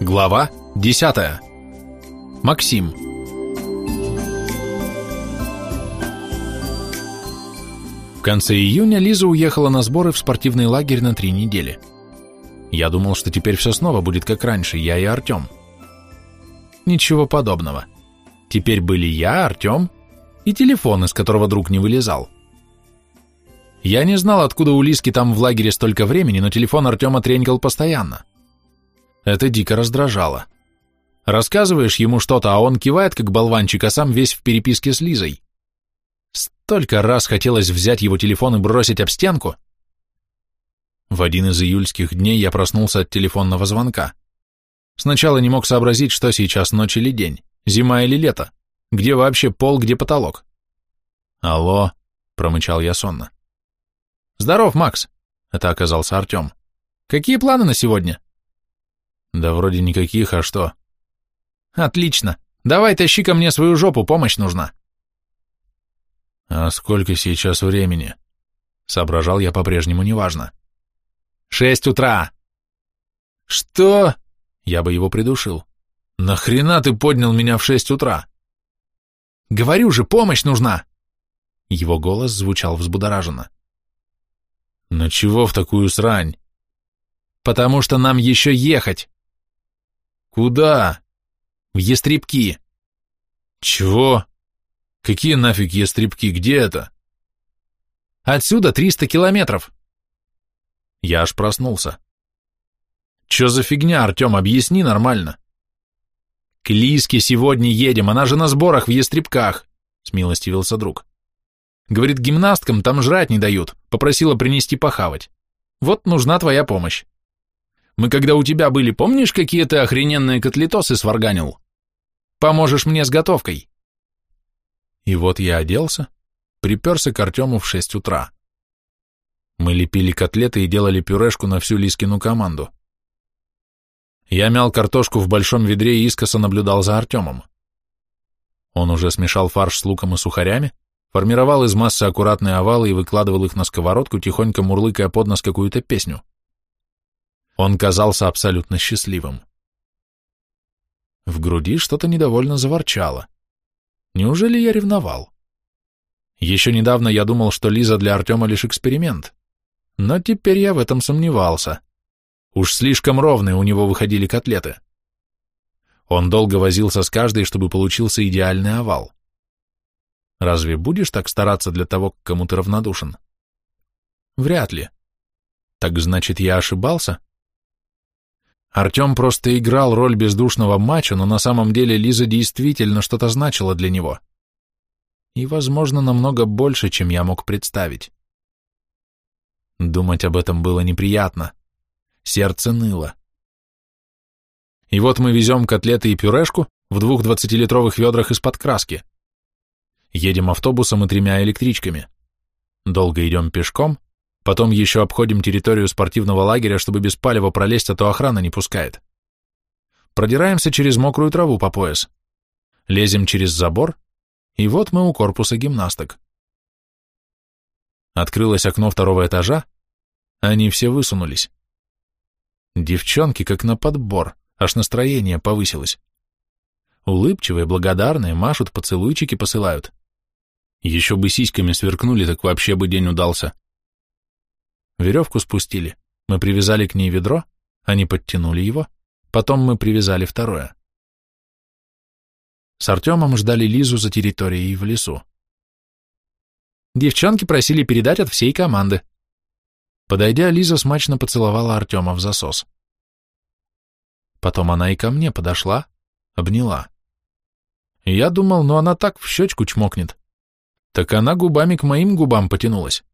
Глава 10. Максим. В конце июня Лиза уехала на сборы в спортивный лагерь на три недели. Я думал, что теперь все снова будет как раньше, я и Артем. Ничего подобного. Теперь были я, Артем и телефон, из которого друг не вылезал. Я не знал, откуда у Лиски там в лагере столько времени, но телефон Артема тренькал постоянно. Это дико раздражало. Рассказываешь ему что-то, а он кивает, как болванчик, а сам весь в переписке с Лизой. Столько раз хотелось взять его телефон и бросить об стенку. В один из июльских дней я проснулся от телефонного звонка. Сначала не мог сообразить, что сейчас, ночь или день, зима или лето, где вообще пол, где потолок. «Алло», — промычал я сонно. «Здоров, Макс», — это оказался Артем. «Какие планы на сегодня?» Да вроде никаких, а что? Отлично. Давай тащи ко мне свою жопу, помощь нужна. А сколько сейчас времени? Соображал я по-прежнему неважно. Шесть утра. Что? Я бы его придушил. Нахрена ты поднял меня в шесть утра? Говорю же, помощь нужна. Его голос звучал взбудораженно. «Но чего в такую срань?» «Потому что нам еще ехать!» «Куда?» «В ястребки». «Чего? Какие нафиг ястребки? Где это?» «Отсюда триста километров». Я аж проснулся. «Чё за фигня, Артём, объясни нормально». «К Лиске сегодня едем, она же на сборах в ястребках», — смилостивился друг. «Говорит, гимнасткам там жрать не дают, попросила принести похавать. Вот нужна твоя помощь». Мы когда у тебя были, помнишь, какие ты охрененные котлетосы сварганил? Поможешь мне с готовкой?» И вот я оделся, приперся к Артему в шесть утра. Мы лепили котлеты и делали пюрешку на всю Лискину команду. Я мял картошку в большом ведре и искоса наблюдал за Артемом. Он уже смешал фарш с луком и сухарями, формировал из массы аккуратные овалы и выкладывал их на сковородку, тихонько мурлыкая под нос какую-то песню. Он казался абсолютно счастливым. В груди что-то недовольно заворчало. Неужели я ревновал? Еще недавно я думал, что Лиза для Артема лишь эксперимент. Но теперь я в этом сомневался. Уж слишком ровные у него выходили котлеты. Он долго возился с каждой, чтобы получился идеальный овал. Разве будешь так стараться для того, к кому ты равнодушен? Вряд ли. Так значит, я ошибался? Артем просто играл роль бездушного мачо, но на самом деле Лиза действительно что-то значила для него. И, возможно, намного больше, чем я мог представить. Думать об этом было неприятно. Сердце ныло. И вот мы везем котлеты и пюрешку в двух двадцатилитровых ведрах из-под краски. Едем автобусом и тремя электричками. Долго идем пешком, Потом еще обходим территорию спортивного лагеря, чтобы без палева пролезть, а то охрана не пускает. Продираемся через мокрую траву по пояс. Лезем через забор, и вот мы у корпуса гимнасток. Открылось окно второго этажа, они все высунулись. Девчонки как на подбор, аж настроение повысилось. Улыбчивые, благодарные, машут, поцелуйчики посылают. Еще бы сиськами сверкнули, так вообще бы день удался. Веревку спустили, мы привязали к ней ведро, они подтянули его, потом мы привязали второе. С Артемом ждали Лизу за территорией в лесу. Девчонки просили передать от всей команды. Подойдя, Лиза смачно поцеловала Артема в засос. Потом она и ко мне подошла, обняла. Я думал, ну она так в щечку чмокнет. Так она губами к моим губам потянулась.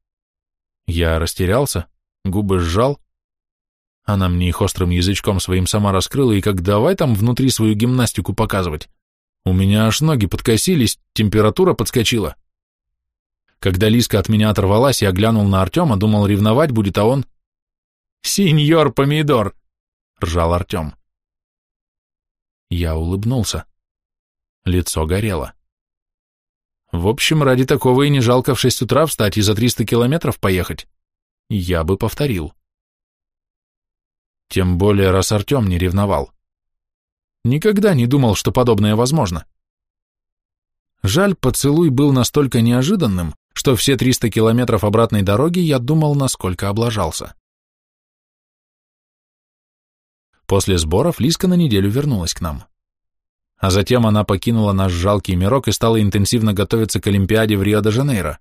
Я растерялся, губы сжал. Она мне их острым язычком своим сама раскрыла, и как давай там внутри свою гимнастику показывать. У меня аж ноги подкосились, температура подскочила. Когда Лиска от меня оторвалась, я глянул на Артема, думал, ревновать будет, а он... «Синьор Помидор!» — ржал Артем. Я улыбнулся. Лицо горело. В общем, ради такого и не жалко в шесть утра встать и за 300 километров поехать. Я бы повторил. Тем более, раз Артем не ревновал. Никогда не думал, что подобное возможно. Жаль, поцелуй был настолько неожиданным, что все 300 километров обратной дороги я думал, насколько облажался. После сборов Лиска на неделю вернулась к нам а затем она покинула наш жалкий мирок и стала интенсивно готовиться к Олимпиаде в Рио-де-Жанейро.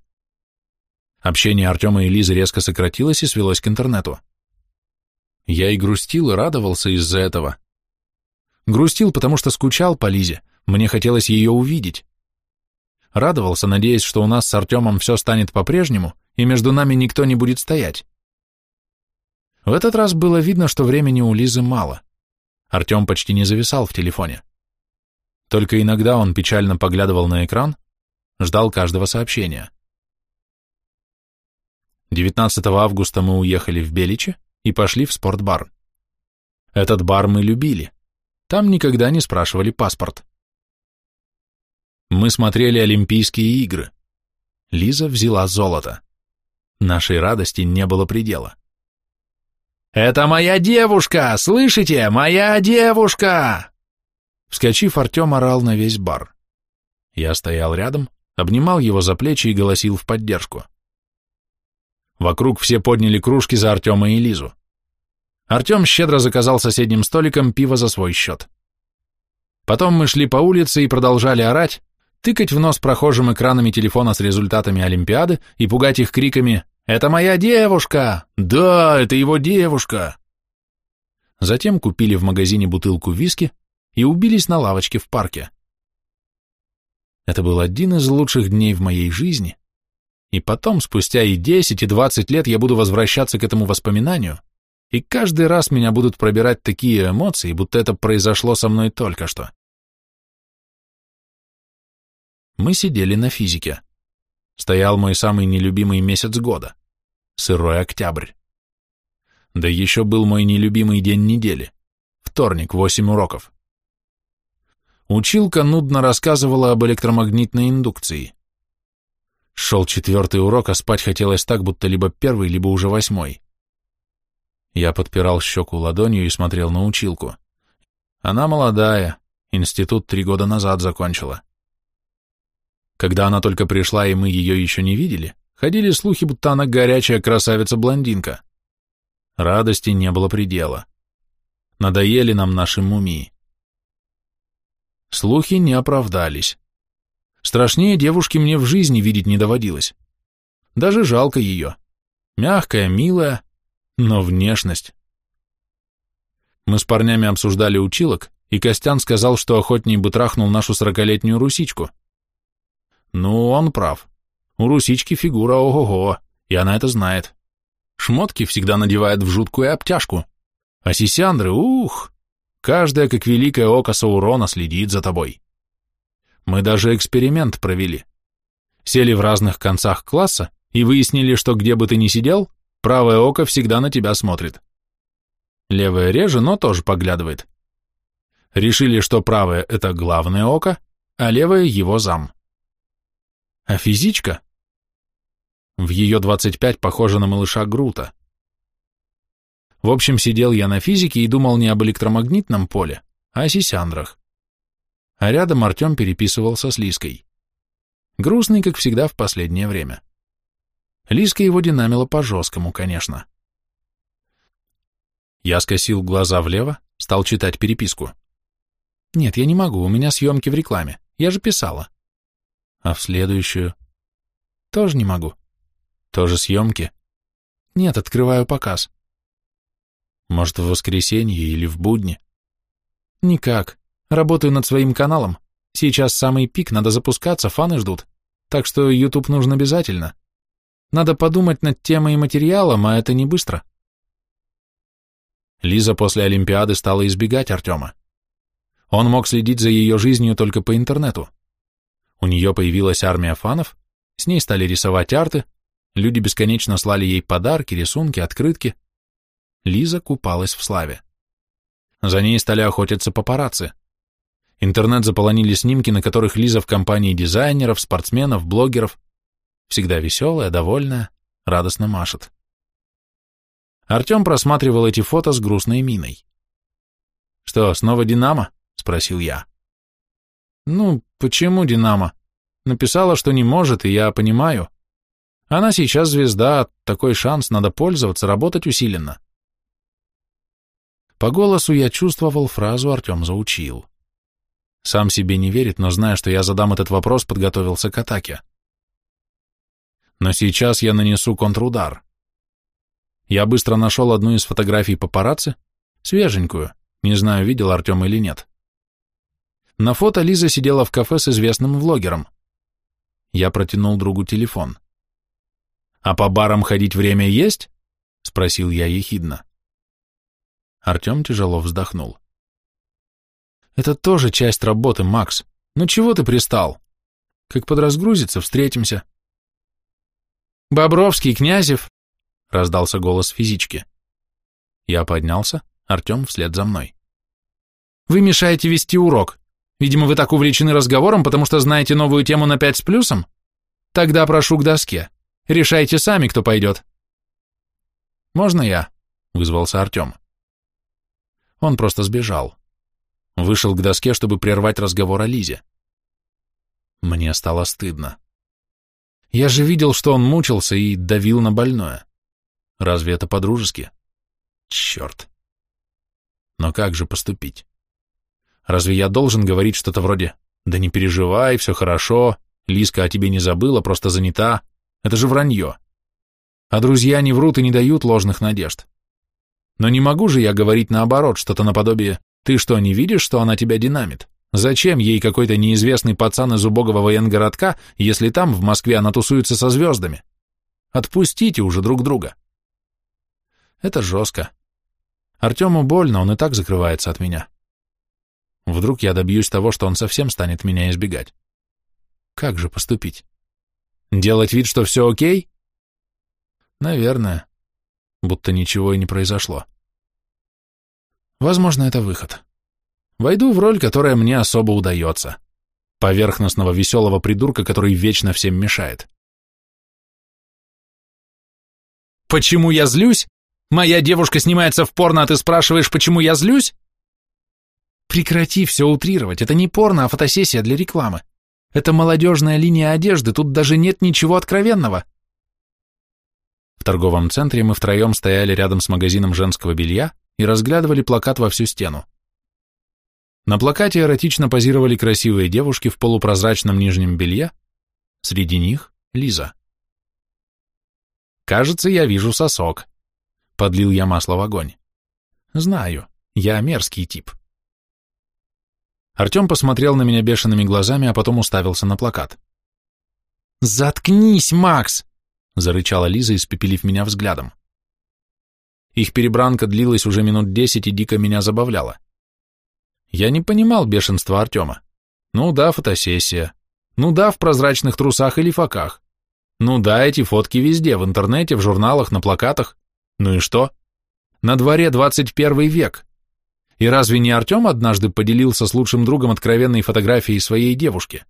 Общение Артема и Лизы резко сократилось и свелось к интернету. Я и грустил, и радовался из-за этого. Грустил, потому что скучал по Лизе, мне хотелось ее увидеть. Радовался, надеясь, что у нас с Артемом все станет по-прежнему, и между нами никто не будет стоять. В этот раз было видно, что времени у Лизы мало. Артем почти не зависал в телефоне. Только иногда он печально поглядывал на экран, ждал каждого сообщения. 19 августа мы уехали в Беличи и пошли в спортбар. Этот бар мы любили. Там никогда не спрашивали паспорт. Мы смотрели Олимпийские игры. Лиза взяла золото. Нашей радости не было предела. «Это моя девушка! Слышите? Моя девушка!» Вскочив, Артем орал на весь бар. Я стоял рядом, обнимал его за плечи и голосил в поддержку. Вокруг все подняли кружки за Артема и Лизу. Артем щедро заказал соседним столиком пиво за свой счет. Потом мы шли по улице и продолжали орать, тыкать в нос прохожим экранами телефона с результатами Олимпиады и пугать их криками «Это моя девушка! Да, это его девушка!» Затем купили в магазине бутылку виски, и убились на лавочке в парке. Это был один из лучших дней в моей жизни, и потом, спустя и 10, и 20 лет, я буду возвращаться к этому воспоминанию, и каждый раз меня будут пробирать такие эмоции, будто это произошло со мной только что. Мы сидели на физике. Стоял мой самый нелюбимый месяц года — сырой октябрь. Да еще был мой нелюбимый день недели — вторник, восемь уроков училка нудно рассказывала об электромагнитной индукции. Шел четвертый урок, а спать хотелось так, будто либо первый, либо уже восьмой. Я подпирал щеку ладонью и смотрел на училку. Она молодая, институт три года назад закончила. Когда она только пришла, и мы ее еще не видели, ходили слухи, будто она горячая красавица-блондинка. Радости не было предела. Надоели нам наши мумии. Слухи не оправдались. Страшнее девушки мне в жизни видеть не доводилось. Даже жалко ее. Мягкая, милая, но внешность. Мы с парнями обсуждали училок, и Костян сказал, что охотнее бы трахнул нашу сорокалетнюю русичку. Ну, он прав. У русички фигура ого-го, и она это знает. Шмотки всегда надевает в жуткую обтяжку. А сисяндры, ух! Каждая, как великое око Саурона, следит за тобой. Мы даже эксперимент провели. Сели в разных концах класса и выяснили, что где бы ты ни сидел, правое око всегда на тебя смотрит. Левое реже, но тоже поглядывает. Решили, что правое – это главное око, а левое – его зам. А физичка? В ее 25 похожа на малыша Грута – в общем, сидел я на физике и думал не об электромагнитном поле, а о сисяндрах. А рядом Артем переписывался с Лиской. Грустный, как всегда, в последнее время. Лиска его динамила по-жесткому, конечно. Я скосил глаза влево, стал читать переписку. Нет, я не могу, у меня съемки в рекламе, я же писала. А в следующую? Тоже не могу. Тоже съемки? Нет, открываю показ. Может, в воскресенье или в будни? Никак. Работаю над своим каналом. Сейчас самый пик, надо запускаться, фаны ждут. Так что YouTube нужен обязательно. Надо подумать над темой и материалом, а это не быстро. Лиза после Олимпиады стала избегать Артема. Он мог следить за ее жизнью только по интернету. У нее появилась армия фанов, с ней стали рисовать арты, люди бесконечно слали ей подарки, рисунки, открытки. Лиза купалась в славе. За ней стали охотиться папарацци. Интернет заполонили снимки, на которых Лиза в компании дизайнеров, спортсменов, блогеров. Всегда веселая, довольная, радостно машет. Артем просматривал эти фото с грустной миной. «Что, снова «Динамо»?» — спросил я. «Ну, почему «Динамо»? Написала, что не может, и я понимаю. Она сейчас звезда, такой шанс, надо пользоваться, работать усиленно. По голосу я чувствовал фразу Артем заучил. Сам себе не верит, но зная, что я задам этот вопрос, подготовился к атаке. Но сейчас я нанесу контрудар. Я быстро нашел одну из фотографий папарацци, свеженькую, не знаю, видел Артем или нет. На фото Лиза сидела в кафе с известным влогером. Я протянул другу телефон. «А по барам ходить время есть?» — спросил я ехидно. Артем тяжело вздохнул. «Это тоже часть работы, Макс. Ну чего ты пристал? Как подразгрузится, встретимся». «Бобровский, Князев!» — раздался голос физички. Я поднялся, Артем вслед за мной. «Вы мешаете вести урок. Видимо, вы так увлечены разговором, потому что знаете новую тему на пять с плюсом? Тогда прошу к доске. Решайте сами, кто пойдет». «Можно я?» — вызвался Артем. Он просто сбежал. Вышел к доске, чтобы прервать разговор о Лизе. Мне стало стыдно. Я же видел, что он мучился и давил на больное. Разве это по-дружески? Черт. Но как же поступить? Разве я должен говорить что-то вроде «Да не переживай, все хорошо, Лизка, о тебе не забыла, просто занята». Это же вранье. А друзья не врут и не дают ложных надежд. Но не могу же я говорить наоборот, что-то наподобие «Ты что, не видишь, что она тебя динамит? Зачем ей какой-то неизвестный пацан из убогого военгородка, если там, в Москве, она тусуется со звездами? Отпустите уже друг друга». Это жестко. Артему больно, он и так закрывается от меня. Вдруг я добьюсь того, что он совсем станет меня избегать. Как же поступить? Делать вид, что все окей? Наверное будто ничего и не произошло. Возможно, это выход. Войду в роль, которая мне особо удается. Поверхностного веселого придурка, который вечно всем мешает. Почему я злюсь? Моя девушка снимается в порно, а ты спрашиваешь, почему я злюсь? Прекрати все утрировать. Это не порно, а фотосессия для рекламы. Это молодежная линия одежды, тут даже нет ничего откровенного торговом центре мы втроем стояли рядом с магазином женского белья и разглядывали плакат во всю стену. На плакате эротично позировали красивые девушки в полупрозрачном нижнем белье, среди них Лиза. «Кажется, я вижу сосок», — подлил я масло в огонь. «Знаю, я мерзкий тип». Артем посмотрел на меня бешеными глазами, а потом уставился на плакат. «Заткнись, Макс!» — зарычала Лиза, испепелив меня взглядом. Их перебранка длилась уже минут десять и дико меня забавляла. Я не понимал бешенства Артема. Ну да, фотосессия. Ну да, в прозрачных трусах или факах. Ну да, эти фотки везде, в интернете, в журналах, на плакатах. Ну и что? На дворе 21 век. И разве не Артем однажды поделился с лучшим другом откровенной фотографией своей девушки?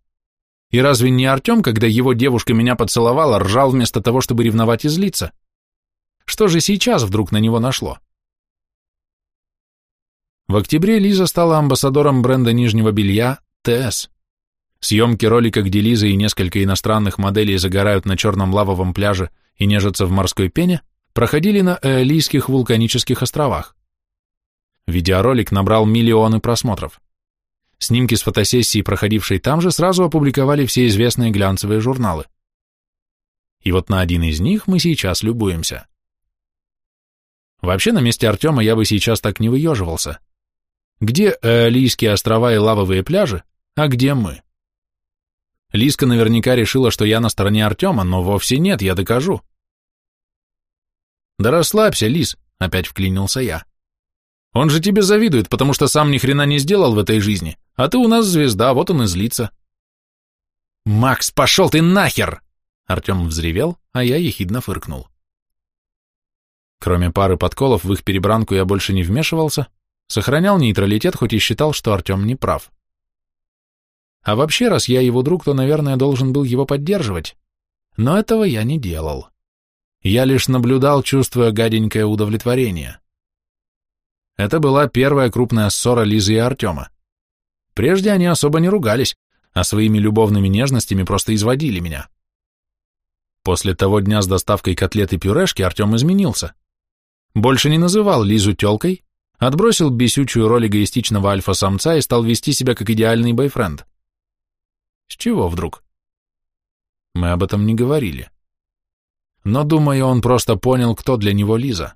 И разве не Артем, когда его девушка меня поцеловала, ржал вместо того, чтобы ревновать и злиться? Что же сейчас вдруг на него нашло? В октябре Лиза стала амбассадором бренда нижнего белья ТС. Съемки ролика, где Лиза и несколько иностранных моделей загорают на черном лавовом пляже и нежатся в морской пене, проходили на Эолийских вулканических островах. Видеоролик набрал миллионы просмотров. Снимки с фотосессии, проходившей там же, сразу опубликовали все известные глянцевые журналы. И вот на один из них мы сейчас любуемся. Вообще, на месте Артема я бы сейчас так не выеживался. Где Эолийские острова и лавовые пляжи, а где мы? Лиска наверняка решила, что я на стороне Артема, но вовсе нет, я докажу. «Да расслабься, Лис», — опять вклинился я. «Он же тебе завидует, потому что сам ни хрена не сделал в этой жизни, а ты у нас звезда, вот он и злится. «Макс, пошел ты нахер!» Артем взревел, а я ехидно фыркнул. Кроме пары подколов, в их перебранку я больше не вмешивался, сохранял нейтралитет, хоть и считал, что Артем не прав. А вообще, раз я его друг, то, наверное, должен был его поддерживать. Но этого я не делал. Я лишь наблюдал, чувствуя гаденькое удовлетворение. Это была первая крупная ссора Лизы и Артема. Прежде они особо не ругались, а своими любовными нежностями просто изводили меня. После того дня с доставкой котлет и пюрешки Артем изменился. Больше не называл Лизу тёлкой, отбросил бесючую роль эгоистичного альфа-самца и стал вести себя как идеальный бойфренд. С чего вдруг? Мы об этом не говорили. Но, думаю, он просто понял, кто для него Лиза.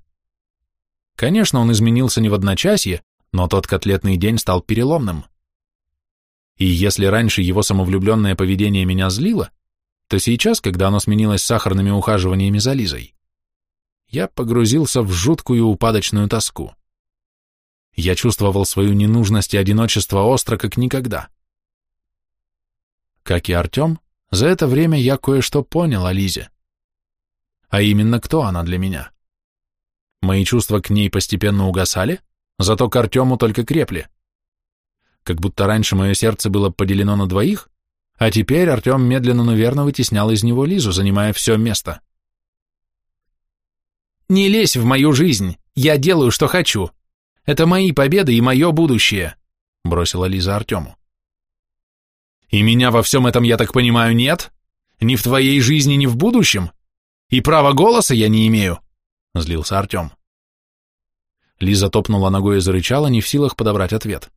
Конечно, он изменился не в одночасье, но тот котлетный день стал переломным. И если раньше его самовлюбленное поведение меня злило, то сейчас, когда оно сменилось сахарными ухаживаниями за Лизой, я погрузился в жуткую упадочную тоску. Я чувствовал свою ненужность и одиночество остро, как никогда. Как и Артем, за это время я кое-что понял о Лизе. А именно, кто она для меня. Мои чувства к ней постепенно угасали, зато к Артему только крепли — как будто раньше мое сердце было поделено на двоих, а теперь Артем медленно, но верно вытеснял из него Лизу, занимая все место. «Не лезь в мою жизнь! Я делаю, что хочу! Это мои победы и мое будущее!» — бросила Лиза Артему. «И меня во всем этом, я так понимаю, нет? Ни в твоей жизни, ни в будущем? И права голоса я не имею!» — злился Артем. Лиза топнула ногой и зарычала, не в силах подобрать ответ.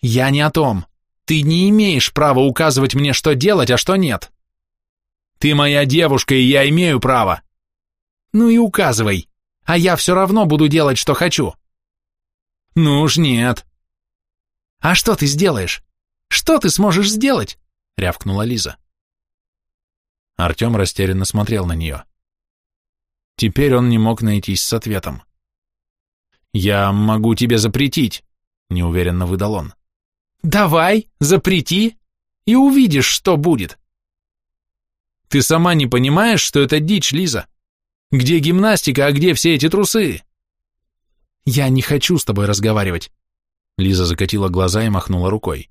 Я не о том. Ты не имеешь права указывать мне, что делать, а что нет. Ты моя девушка, и я имею право. Ну и указывай. А я все равно буду делать, что хочу. Ну уж нет. А что ты сделаешь? Что ты сможешь сделать? Рявкнула Лиза. Артем растерянно смотрел на нее. Теперь он не мог найтись с ответом. «Я могу тебе запретить», — неуверенно выдал он. «Давай, запрети, и увидишь, что будет». «Ты сама не понимаешь, что это дичь, Лиза? Где гимнастика, а где все эти трусы?» «Я не хочу с тобой разговаривать». Лиза закатила глаза и махнула рукой.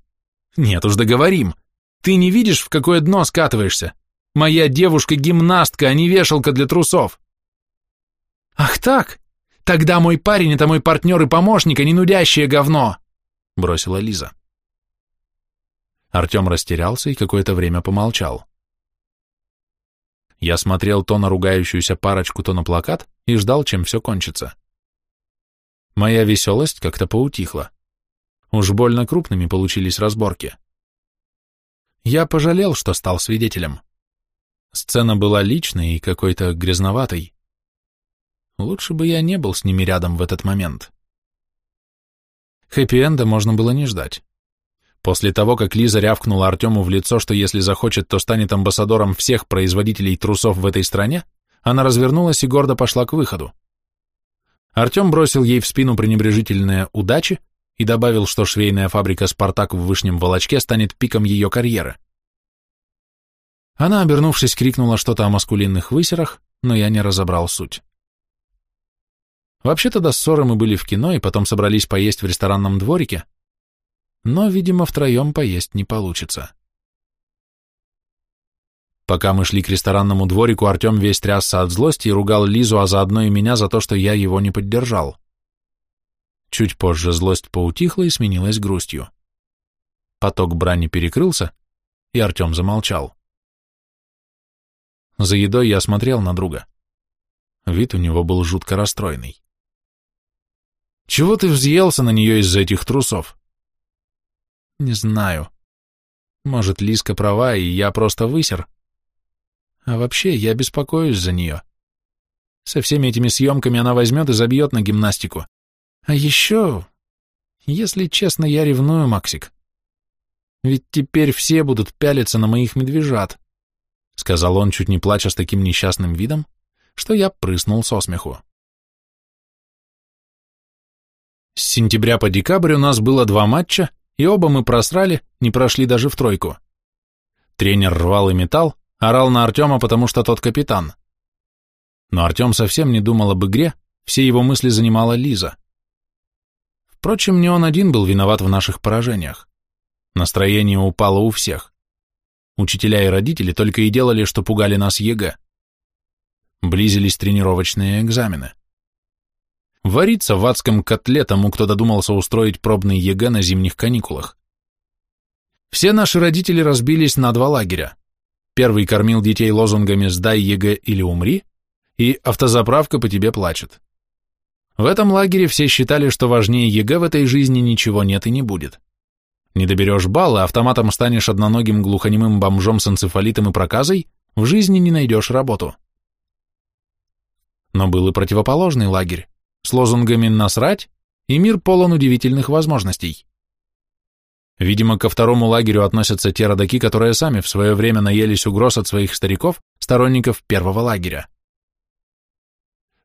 «Нет уж, договорим. Ты не видишь, в какое дно скатываешься? Моя девушка гимнастка, а не вешалка для трусов». «Ах так? Тогда мой парень — это мой партнер и помощник, а не нудящее говно!» — бросила Лиза. Артем растерялся и какое-то время помолчал. Я смотрел то на ругающуюся парочку, то на плакат и ждал, чем все кончится. Моя веселость как-то поутихла. Уж больно крупными получились разборки. Я пожалел, что стал свидетелем. Сцена была личной и какой-то грязноватой. Лучше бы я не был с ними рядом в этот момент. Хэппи-энда можно было не ждать. После того, как Лиза рявкнула Артему в лицо, что если захочет, то станет амбассадором всех производителей трусов в этой стране, она развернулась и гордо пошла к выходу. Артем бросил ей в спину пренебрежительное «удачи» и добавил, что швейная фабрика «Спартак» в Вышнем Волочке станет пиком ее карьеры. Она, обернувшись, крикнула что-то о маскулинных высерах, но я не разобрал суть. Вообще-то до ссоры мы были в кино и потом собрались поесть в ресторанном дворике, но, видимо, втроем поесть не получится. Пока мы шли к ресторанному дворику, Артем весь трясся от злости и ругал Лизу, а заодно и меня за то, что я его не поддержал. Чуть позже злость поутихла и сменилась грустью. Поток брани перекрылся, и Артем замолчал. За едой я смотрел на друга. Вид у него был жутко расстроенный. «Чего ты взъелся на нее из-за этих трусов?» Не знаю. Может, Лиска права, и я просто высер. А вообще, я беспокоюсь за нее. Со всеми этими съемками она возьмет и забьет на гимнастику. А еще... Если честно, я ревную, Максик. Ведь теперь все будут пялиться на моих медвежат, — сказал он, чуть не плача с таким несчастным видом, что я прыснул со смеху. С сентября по декабрь у нас было два матча, и оба мы просрали, не прошли даже в тройку. Тренер рвал и метал, орал на Артема, потому что тот капитан. Но Артем совсем не думал об игре, все его мысли занимала Лиза. Впрочем, не он один был виноват в наших поражениях. Настроение упало у всех. Учителя и родители только и делали, что пугали нас ЕГЭ. Близились тренировочные экзамены. Вариться в адском котле тому, кто додумался устроить пробный ЕГЭ на зимних каникулах. Все наши родители разбились на два лагеря. Первый кормил детей лозунгами «Сдай ЕГЭ или умри» и «Автозаправка по тебе плачет». В этом лагере все считали, что важнее ЕГЭ в этой жизни ничего нет и не будет. Не доберешь балла, автоматом станешь одноногим глухонемым бомжом с энцефалитом и проказой, в жизни не найдешь работу. Но был и противоположный лагерь с лозунгами «насрать» и «мир полон удивительных возможностей». Видимо, ко второму лагерю относятся те родаки, которые сами в свое время наелись угроз от своих стариков, сторонников первого лагеря.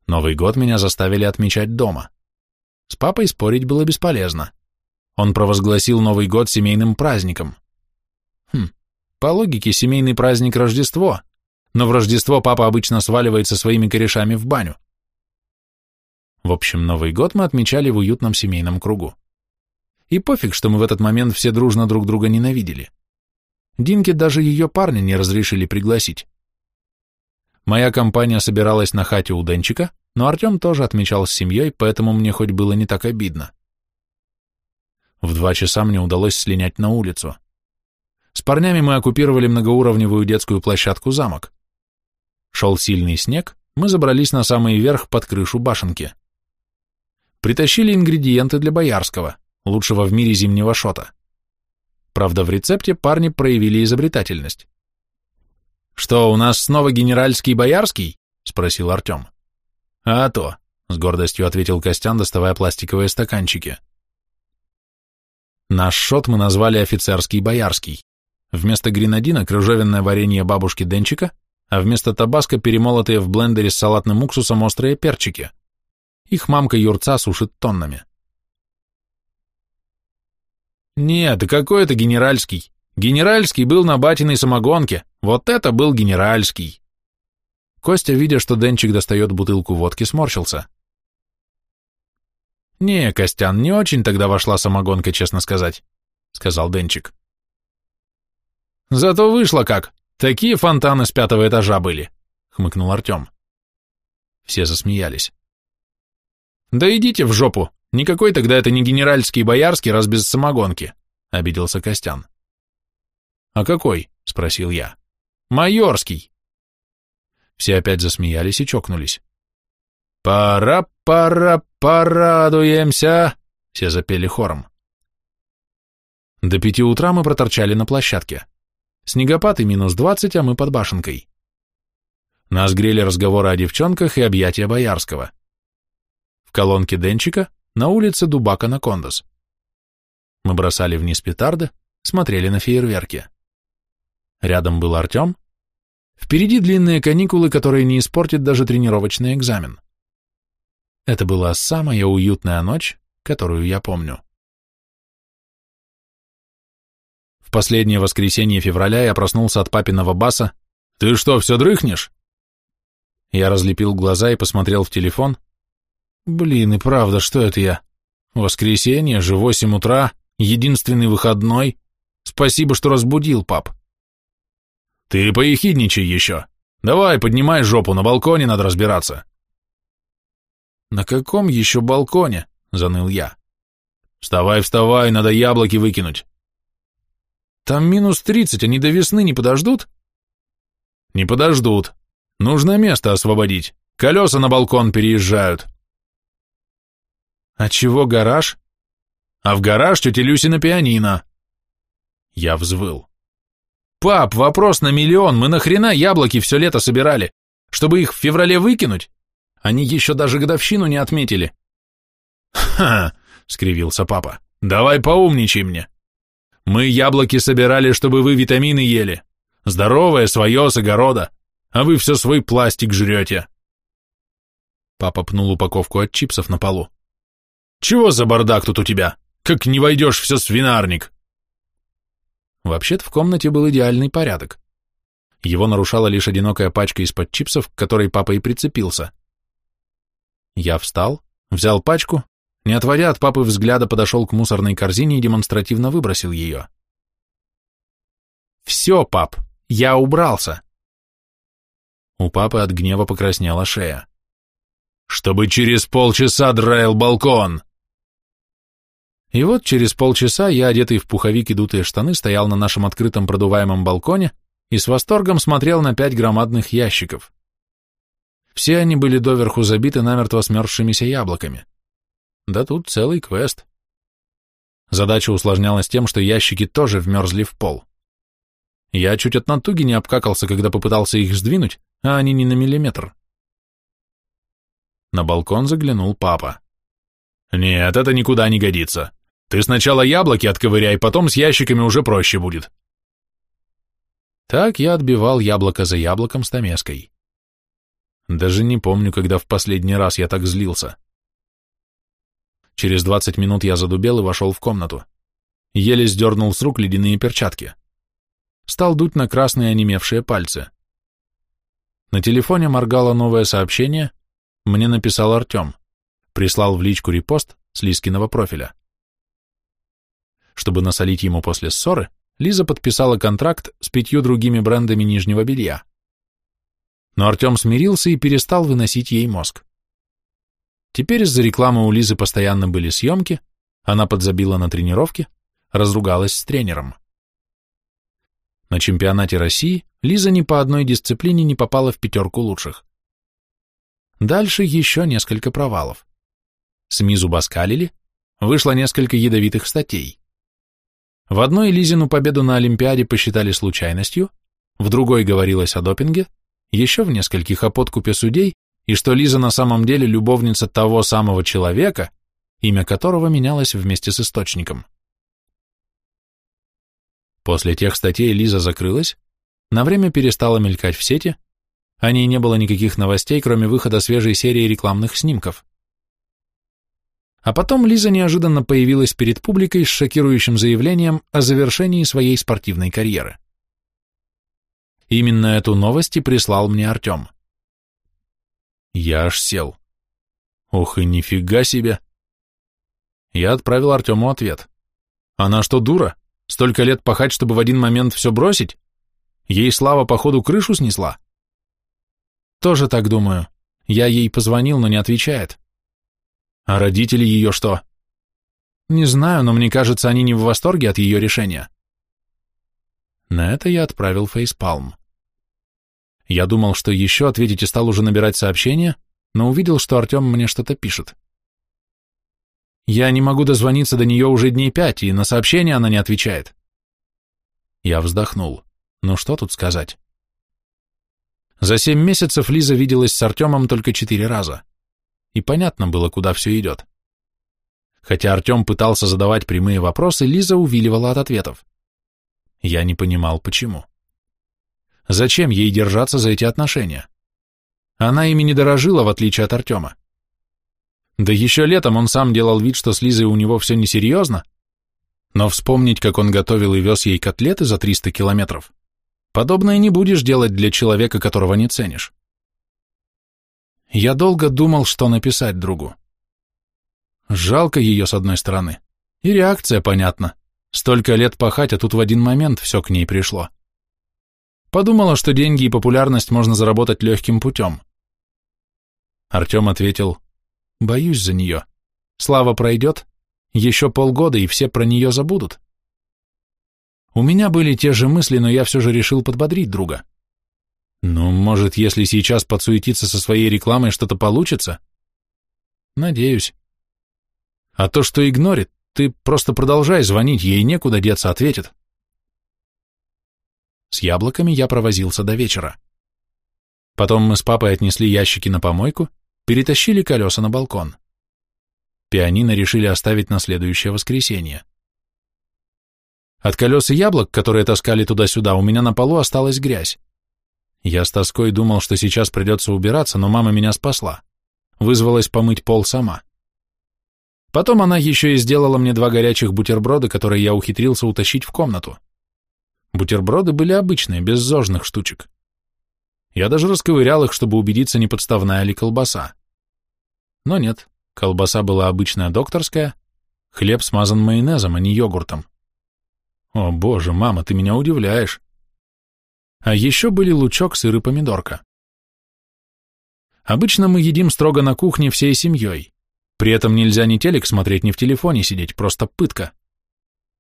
Новый год меня заставили отмечать дома. С папой спорить было бесполезно. Он провозгласил Новый год семейным праздником. Хм, по логике, семейный праздник Рождество, но в Рождество папа обычно сваливается своими корешами в баню. В общем, Новый год мы отмечали в уютном семейном кругу. И пофиг, что мы в этот момент все дружно друг друга ненавидели. Динке даже ее парня не разрешили пригласить. Моя компания собиралась на хате у Денчика, но Артем тоже отмечал с семьей, поэтому мне хоть было не так обидно. В два часа мне удалось слинять на улицу. С парнями мы оккупировали многоуровневую детскую площадку замок. Шел сильный снег, мы забрались на самый верх под крышу башенки притащили ингредиенты для боярского, лучшего в мире зимнего шота. Правда, в рецепте парни проявили изобретательность. «Что, у нас снова генеральский боярский?» — спросил Артем. «А то», — с гордостью ответил Костян, доставая пластиковые стаканчики. Наш шот мы назвали офицерский боярский. Вместо гренадина — крыжовенное варенье бабушки Денчика, а вместо табаско — перемолотые в блендере с салатным уксусом острые перчики. Их мамка юрца сушит тоннами. Нет, какой это генеральский? Генеральский был на батиной самогонке. Вот это был генеральский. Костя, видя, что Денчик достает бутылку водки, сморщился. «Не, Костян, не очень тогда вошла самогонка, честно сказать», — сказал Денчик. «Зато вышло как. Такие фонтаны с пятого этажа были», — хмыкнул Артем. Все засмеялись. «Да идите в жопу! Никакой тогда это не генеральский и боярский, раз без самогонки!» — обиделся Костян. «А какой?» — спросил я. «Майорский!» Все опять засмеялись и чокнулись. «Пора-пора-порадуемся!» — все запели хором. До пяти утра мы проторчали на площадке. Снегопад и минус двадцать, а мы под башенкой. Нас грели разговоры о девчонках и объятия Боярского колонке Денчика на улице Дубака на Кондос. Мы бросали вниз петарды, смотрели на фейерверки. Рядом был Артем. Впереди длинные каникулы, которые не испортят даже тренировочный экзамен. Это была самая уютная ночь, которую я помню. В последнее воскресенье февраля я проснулся от папиного баса «Ты что, все дрыхнешь?» Я разлепил глаза и посмотрел в телефон. Блин, и правда, что это я? Воскресенье же, восемь утра, единственный выходной. Спасибо, что разбудил, пап. Ты поехидничай еще. Давай, поднимай жопу, на балконе надо разбираться. На каком еще балконе? Заныл я. Вставай, вставай, надо яблоки выкинуть. Там минус тридцать, они до весны не подождут? Не подождут. Нужно место освободить. Колеса на балкон переезжают. «А чего гараж?» «А в гараж тетя Люсина пианино». Я взвыл. «Пап, вопрос на миллион, мы нахрена яблоки все лето собирали? Чтобы их в феврале выкинуть? Они еще даже годовщину не отметили». «Ха!» — скривился папа. «Давай поумничай мне. Мы яблоки собирали, чтобы вы витамины ели. Здоровое свое с огорода, а вы все свой пластик жрете». Папа пнул упаковку от чипсов на полу. Чего за бардак тут у тебя? Как не войдешь, все свинарник!» Вообще-то в комнате был идеальный порядок. Его нарушала лишь одинокая пачка из-под чипсов, к которой папа и прицепился. Я встал, взял пачку, не отводя от папы взгляда, подошел к мусорной корзине и демонстративно выбросил ее. «Все, пап, я убрался!» У папы от гнева покраснела шея чтобы через полчаса драил балкон. И вот через полчаса я, одетый в пуховик и дутые штаны, стоял на нашем открытом продуваемом балконе и с восторгом смотрел на пять громадных ящиков. Все они были доверху забиты намертво смерзшимися яблоками. Да тут целый квест. Задача усложнялась тем, что ящики тоже вмерзли в пол. Я чуть от натуги не обкакался, когда попытался их сдвинуть, а они ни на миллиметр. На балкон заглянул папа. «Нет, это никуда не годится. Ты сначала яблоки отковыряй, потом с ящиками уже проще будет». Так я отбивал яблоко за яблоком с томеской. Даже не помню, когда в последний раз я так злился. Через двадцать минут я задубел и вошел в комнату. Еле сдернул с рук ледяные перчатки. Стал дуть на красные онемевшие пальцы. На телефоне моргало новое сообщение, мне написал Артем. Прислал в личку репост с Лискиного профиля. Чтобы насолить ему после ссоры, Лиза подписала контракт с пятью другими брендами нижнего белья. Но Артем смирился и перестал выносить ей мозг. Теперь из-за рекламы у Лизы постоянно были съемки, она подзабила на тренировке, разругалась с тренером. На чемпионате России Лиза ни по одной дисциплине не попала в пятерку лучших. Дальше еще несколько провалов. Снизу баскалили, вышло несколько ядовитых статей. В одной Лизину победу на Олимпиаде посчитали случайностью, в другой говорилось о допинге, еще в нескольких о подкупе судей и что Лиза на самом деле любовница того самого человека, имя которого менялось вместе с источником. После тех статей Лиза закрылась, на время перестала мелькать в сети, о ней не было никаких новостей, кроме выхода свежей серии рекламных снимков. А потом Лиза неожиданно появилась перед публикой с шокирующим заявлением о завершении своей спортивной карьеры. Именно эту новость и прислал мне Артем. Я аж сел. Ох и нифига себе. Я отправил Артему ответ. Она что, дура? Столько лет пахать, чтобы в один момент все бросить? Ей слава, походу, крышу снесла. Тоже так думаю. Я ей позвонил, но не отвечает. А родители ее что? Не знаю, но мне кажется, они не в восторге от ее решения. На это я отправил фейспалм. Я думал, что еще ответить и стал уже набирать сообщение, но увидел, что Артем мне что-то пишет. Я не могу дозвониться до нее уже дней пять, и на сообщение она не отвечает. Я вздохнул. Ну что тут сказать? За семь месяцев Лиза виделась с Артемом только четыре раза. И понятно было, куда все идет. Хотя Артем пытался задавать прямые вопросы, Лиза увиливала от ответов. Я не понимал, почему. Зачем ей держаться за эти отношения? Она ими не дорожила, в отличие от Артема. Да еще летом он сам делал вид, что с Лизой у него все несерьезно, но вспомнить, как он готовил и вез ей котлеты за 300 километров, Подобное не будешь делать для человека, которого не ценишь. Я долго думал, что написать другу. Жалко ее с одной стороны. И реакция понятна. Столько лет пахать, а тут в один момент все к ней пришло. Подумала, что деньги и популярность можно заработать легким путем. Артем ответил, боюсь за нее. Слава пройдет, еще полгода, и все про нее забудут. У меня были те же мысли, но я все же решил подбодрить друга. Ну, может, если сейчас подсуетиться со своей рекламой, что-то получится? Надеюсь. А то, что игнорит, ты просто продолжай звонить, ей некуда деться, ответит. С яблоками я провозился до вечера. Потом мы с папой отнесли ящики на помойку, перетащили колеса на балкон. Пианино решили оставить на следующее воскресенье. От колес и яблок, которые таскали туда-сюда, у меня на полу осталась грязь. Я с тоской думал, что сейчас придется убираться, но мама меня спасла. Вызвалась помыть пол сама. Потом она еще и сделала мне два горячих бутерброда, которые я ухитрился утащить в комнату. Бутерброды были обычные, без зожных штучек. Я даже расковырял их, чтобы убедиться, не подставная ли колбаса. Но нет, колбаса была обычная докторская, хлеб смазан майонезом, а не йогуртом. О, боже, мама, ты меня удивляешь. А еще были лучок, сыр и помидорка. Обычно мы едим строго на кухне всей семьей. При этом нельзя ни телек смотреть, ни в телефоне сидеть, просто пытка.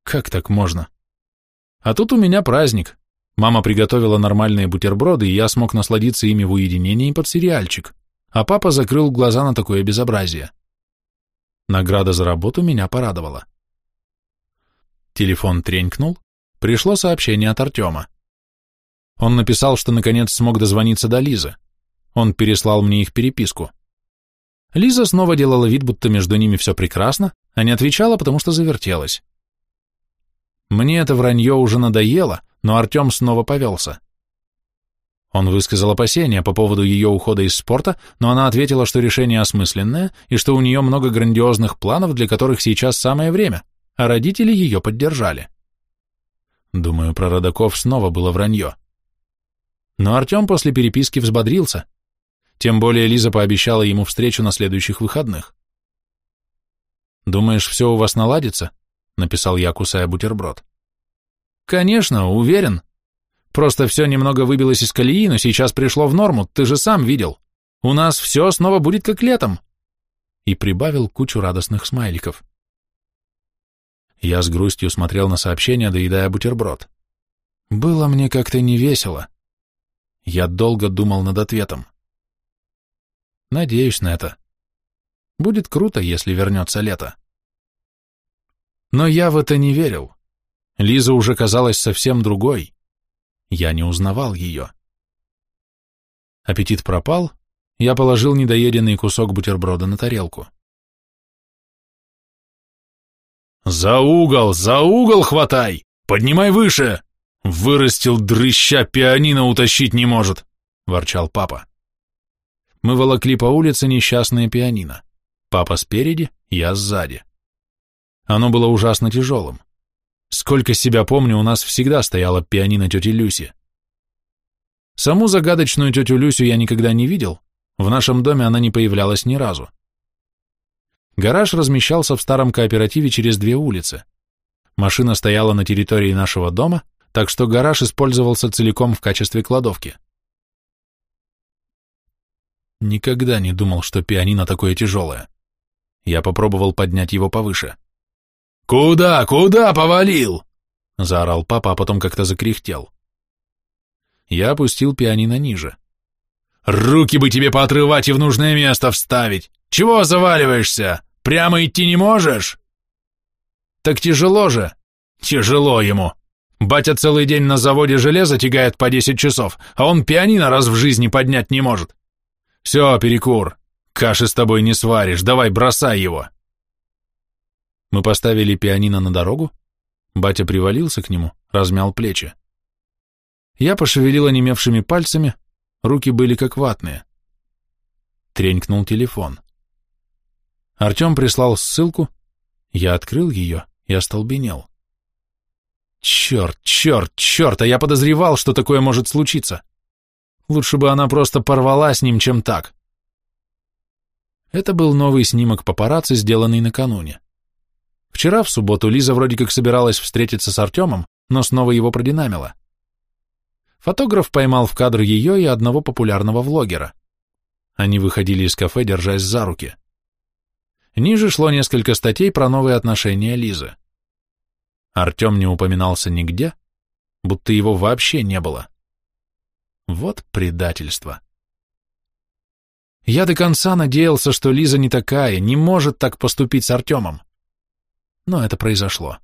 Как так можно? А тут у меня праздник. Мама приготовила нормальные бутерброды, и я смог насладиться ими в уединении под сериальчик, а папа закрыл глаза на такое безобразие. Награда за работу меня порадовала. Телефон тренькнул, пришло сообщение от Артема. Он написал, что наконец смог дозвониться до Лизы. Он переслал мне их переписку. Лиза снова делала вид, будто между ними все прекрасно, а не отвечала, потому что завертелась. Мне это вранье уже надоело, но Артем снова повелся. Он высказал опасения по поводу ее ухода из спорта, но она ответила, что решение осмысленное и что у нее много грандиозных планов, для которых сейчас самое время — а родители ее поддержали. Думаю, про Родаков снова было вранье. Но Артем после переписки взбодрился, тем более Лиза пообещала ему встречу на следующих выходных. «Думаешь, все у вас наладится?» — написал я, кусая бутерброд. «Конечно, уверен. Просто все немного выбилось из колеи, но сейчас пришло в норму, ты же сам видел. У нас все снова будет как летом!» И прибавил кучу радостных смайликов. Я с грустью смотрел на сообщение, доедая бутерброд. Было мне как-то невесело. Я долго думал над ответом. Надеюсь на это. Будет круто, если вернется лето. Но я в это не верил. Лиза уже казалась совсем другой. Я не узнавал ее. Аппетит пропал, я положил недоеденный кусок бутерброда на тарелку. «За угол, за угол хватай! Поднимай выше!» «Вырастил дрыща, пианино утащить не может!» – ворчал папа. Мы волокли по улице несчастное пианино. Папа спереди, я сзади. Оно было ужасно тяжелым. Сколько себя помню, у нас всегда стояла пианино тети Люси. Саму загадочную тетю Люсю я никогда не видел, в нашем доме она не появлялась ни разу. Гараж размещался в старом кооперативе через две улицы. Машина стояла на территории нашего дома, так что гараж использовался целиком в качестве кладовки. Никогда не думал, что пианино такое тяжелое. Я попробовал поднять его повыше. «Куда, куда повалил?» — заорал папа, а потом как-то закряхтел. Я опустил пианино ниже. «Руки бы тебе поотрывать и в нужное место вставить! Чего заваливаешься?» Прямо идти не можешь? Так тяжело же. Тяжело ему. Батя целый день на заводе железо тягает по 10 часов, а он пианино раз в жизни поднять не может. Все, перекур. Каши с тобой не сваришь, давай бросай его. Мы поставили пианино на дорогу. Батя привалился к нему, размял плечи. Я пошевелил немевшими пальцами, руки были как ватные. Тренькнул телефон. Артем прислал ссылку, я открыл ее и остолбенел. Черт, черт, черт, а я подозревал, что такое может случиться. Лучше бы она просто порвала с ним, чем так. Это был новый снимок папарацци, сделанный накануне. Вчера, в субботу, Лиза вроде как собиралась встретиться с Артемом, но снова его продинамила. Фотограф поймал в кадр ее и одного популярного влогера. Они выходили из кафе, держась за руки. Ниже шло несколько статей про новые отношения Лизы. Артем не упоминался нигде, будто его вообще не было. Вот предательство. Я до конца надеялся, что Лиза не такая, не может так поступить с Артемом. Но это произошло.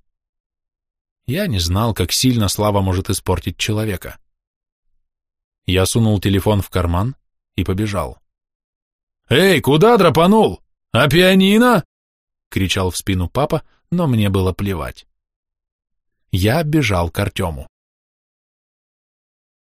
Я не знал, как сильно слава может испортить человека. Я сунул телефон в карман и побежал. «Эй, куда драпанул?» «А пианино?» — кричал в спину папа, но мне было плевать. Я бежал к Артему.